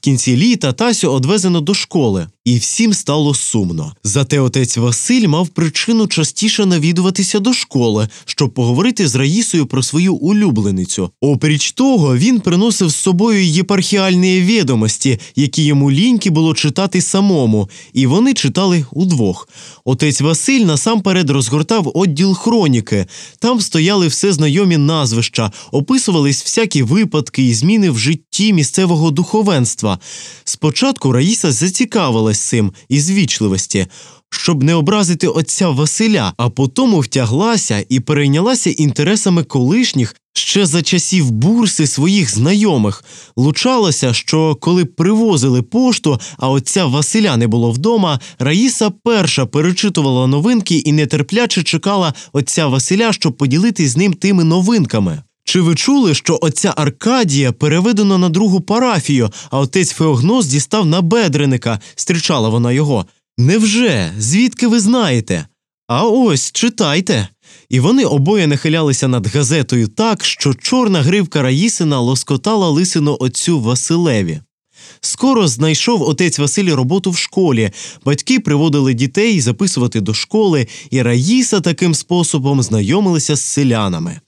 кінці літа Тасю одвезено до школи, і всім стало сумно. Зате отець Василь мав причину частіше навідуватися до школи, щоб поговорити з Раїсою про свою улюбленицю. Опріч того, він приносив з собою єпархіальні відомості, які йому ліньки було читати самому, і вони читали удвох. Отець Василь насамперед розгортав відділ хроніки. Там стояли все знайомі назвища, описувались всякі випадки і зміни в житті місцевого духовенства. Спочатку Раїса зацікавилась цим із вічливості. Щоб не образити отця Василя, а потому втяглася і перейнялася інтересами колишніх ще за часів бурси своїх знайомих. Лучалося, що коли привозили пошту, а отця Василя не було вдома, Раїса перша перечитувала новинки і нетерпляче чекала отця Василя, щоб поділитись з ним тими новинками. Чи ви чули, що отця Аркадія переведено на другу парафію, а отець Феогноз дістав на бедреника, стрічала вона його? Невже? Звідки ви знаєте? А ось читайте. І вони обоє нахилялися над газетою так, що чорна гривка Раїсина лоскотала лисину отцю Василеві. Скоро знайшов отець Василь роботу в школі. Батьки приводили дітей записувати до школи, і Раїса таким способом знайомилася з селянами.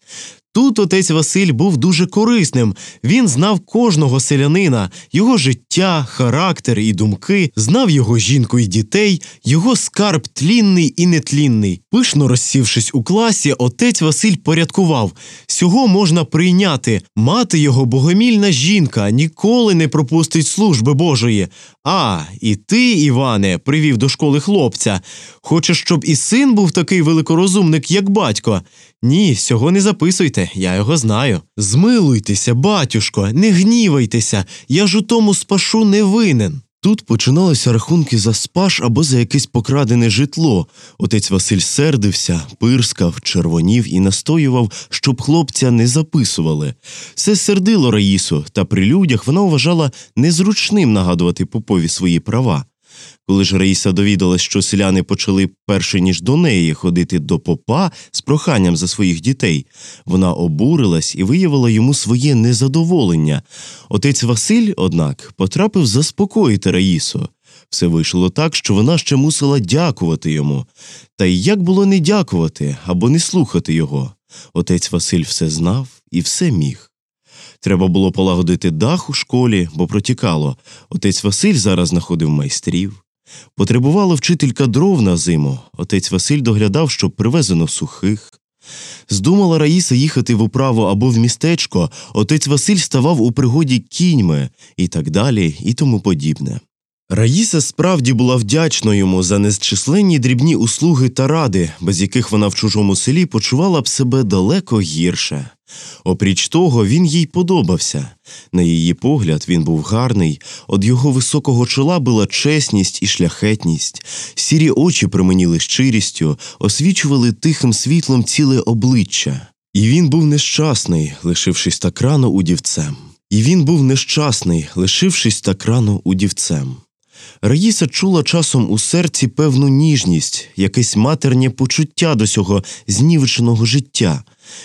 Тут отець Василь був дуже корисним. Він знав кожного селянина, його життя, характер і думки, знав його жінку і дітей, його скарб тлінний і нетлінний. Пишно розсівшись у класі, отець Василь порядкував сього можна прийняти. Мати його богомільна жінка ніколи не пропустить служби Божої. А, і ти, Іване, привів до школи хлопця. Хочеш, щоб і син був такий великорозумник, як батько? Ні, сього не записуйте, я його знаю. Змилуйтеся, батюшко, не гнівайтеся, я ж у тому спашу не винен. Тут починалися рахунки за спаш або за якесь покрадене житло. Отець Василь сердився, пирскав, червонів і настоював, щоб хлопця не записували. Це сердило Раїсу, та при людях вона вважала незручним нагадувати попові свої права. Коли ж Раїса довідалась, що селяни почали перше ніж до неї ходити до попа з проханням за своїх дітей, вона обурилась і виявила йому своє незадоволення. Отець Василь, однак, потрапив заспокоїти Раїсу. Все вийшло так, що вона ще мусила дякувати йому. Та й як було не дякувати або не слухати його? Отець Василь все знав і все міг. Треба було полагодити дах у школі, бо протікало. Отець Василь зараз знаходив майстрів. Потребувала вчителька дров на зиму. Отець Василь доглядав, щоб привезено сухих. Здумала Раїса їхати в управу або в містечко, отець Василь ставав у пригоді кіньми і так далі, і тому подібне. Раїса справді була вдячна йому за незчисленні дрібні услуги та ради, без яких вона в чужому селі почувала б себе далеко гірше. Опріч того, він їй подобався. На її погляд, він був гарний, од його високого чола була чесність і шляхетність, сірі очі променіли щирістю, освічували тихим світлом ціле обличчя. І він був нещасний, лишившись так рано удівцем. І він був нещасний, лишившись так рано удівцем. Раїса чула часом у серці певну ніжність, якесь матернє почуття до цього знівеченого життя.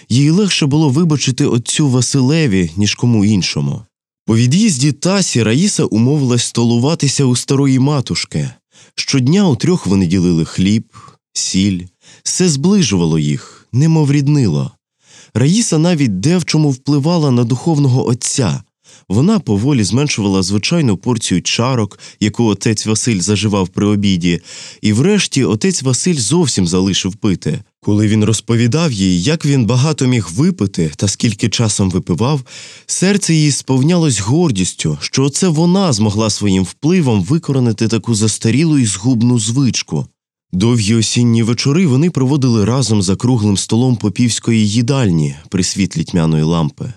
Їй легше було вибачити отцю Василеві, ніж кому іншому. По від'їзді Тасі Раїса умовилась столуватися у старої матушки. Щодня у трьох вони ділили хліб, сіль, все зближувало їх, немов ріднило. Раїса навіть де в чому впливала на духовного отця. Вона поволі зменшувала звичайну порцію чарок, яку отець Василь заживав при обіді, і врешті отець Василь зовсім залишив пити. Коли він розповідав їй, як він багато міг випити та скільки часом випивав, серце її сповнялось гордістю, що оце вона змогла своїм впливом викоронити таку застарілу і згубну звичку. Довгі осінні вечори вони проводили разом за круглим столом попівської їдальні при світлі тьмяної лампи.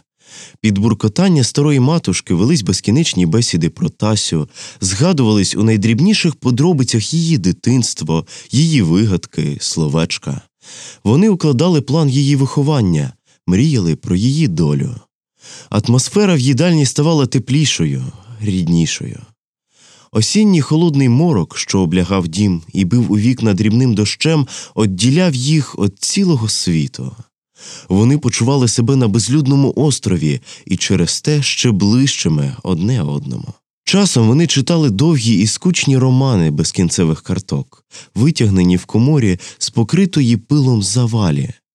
Під буркотання старої матушки велись безкінечні бесіди про Тасю, згадувались у найдрібніших подробицях її дитинство, її вигадки, словечка. Вони укладали план її виховання, мріяли про її долю. Атмосфера в їдальні ставала теплішою, ріднішою. Осінній холодний морок, що облягав дім і бив у вікна дрібним дощем, одділяв їх від цілого світу. Вони почували себе на безлюдному острові і через те ще ближчими одне одному. Часом вони читали довгі і скучні романи без кінцевих карток, витягнені в коморі з покритої пилом завалі.